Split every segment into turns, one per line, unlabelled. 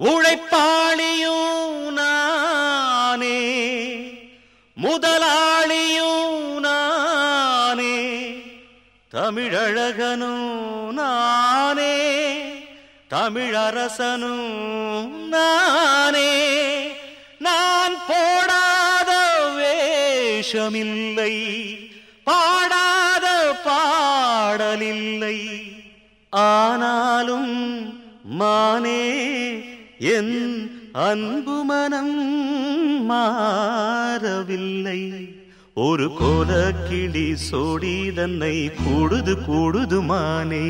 உழைப்பாளியும் நானே முதலாளியும் நானே தமிழழகனும் நானே தமிழரசனும் நானே. நான் போடாத வேஷமில்லை பாடாத பாடலில்லை ஆனாலும் மானே. என் அன்பு மனம் மாறவில்லை. ஒரு கோல கிளி சோடி தன்னை கூடுது கூடுதுமானே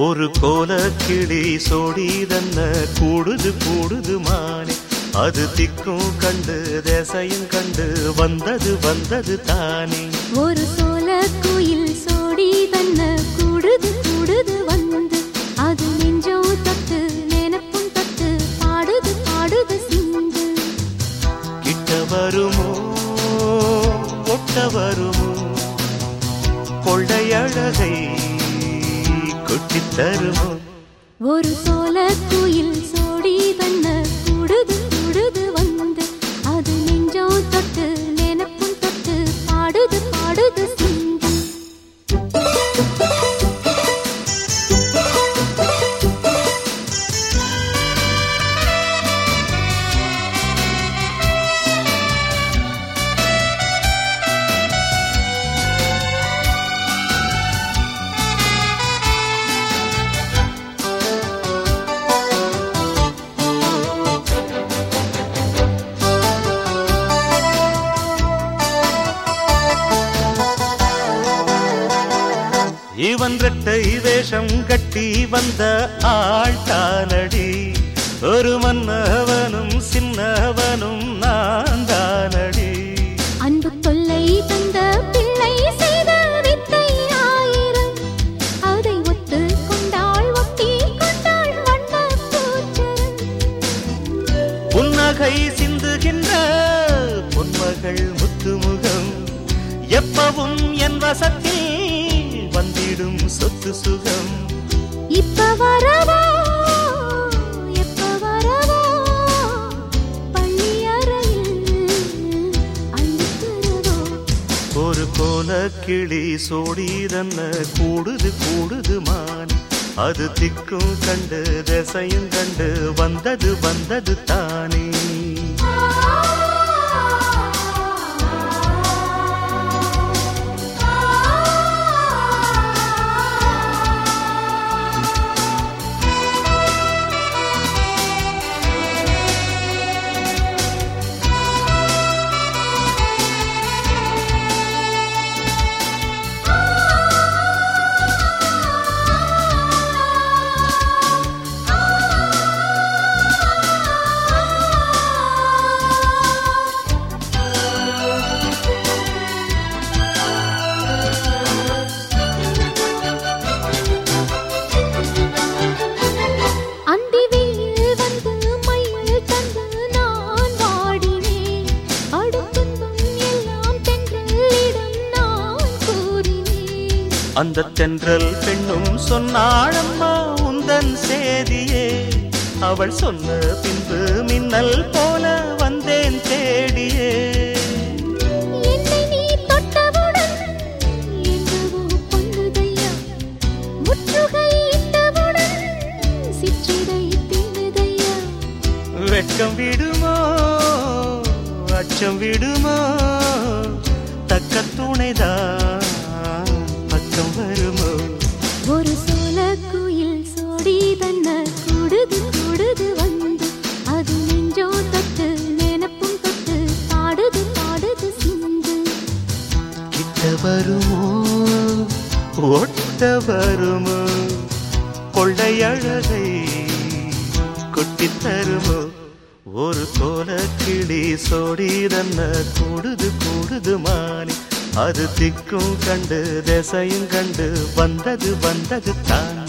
ஒரு கோல கிளி சோடி தன்ன கூடுது கூடுது மானே. அது திக்கும் கண்டு தேசையும் கண்டு வந்தது வந்தது தானே.
ஒரு சோல குயில் சோடி தன்ன கூடுது கூடுது வந்து அது நெஞ்சம் தொட்டு நினப்பும் தொட்டு பாடுது பாடுது சிந்து.
கிட்ட வருமோ? ஒட்ட வருமோ? கொள்ளையழகை கொட்டி தருவோம்.
ஒரு சோல குயில் சோ
இவன் ரெட்டை வேஷம் கட்டி வந்த ஆழ்த்தானடி ஒரு மன்னவனும் சின்னவனும் நான் தானடி.
அன்பு தொல்லை தந்த பிள்ளை செய்த வித்தை ஆயிரம். அதை ஒத்து கொண்டாள் ஒட்டி கொண்டாள் வண்ண
புன்னகை சிந்துகின்ற பொன்மகள் முத்துமுகம். எப்பவும் என் வசத்தில் வந்திடும் சொத்து சுகம்.
இப்ப வரவா? எப்ப வரவா? பள்ளி அறையில்
ஒரு கோல கிளி சோடி தன்ன கூடுது கூடுது மான். அது திக்கும் கண்டு திசையும் கண்டு வந்தது வந்தது தானே.
அந்த
தென்றல் பெண்ணும் சொன்னாளம்மா உந்தன் சேதியே. அவள் சொன்ன பின்பு மின்னல் போல வந்தேன் தேடியே. வெட்கம் விடுமோ? அச்சம் விடுமோ? தக்க துணைதான். கொள்ளையழகை கொட்டித் தருமோ? ஒரு கோல கிளி சோடி தன்ன கூடுது கூடுது மானி அது திக்கும் கண்டு திசையும் கண்டு வந்தது வந்தது தான்.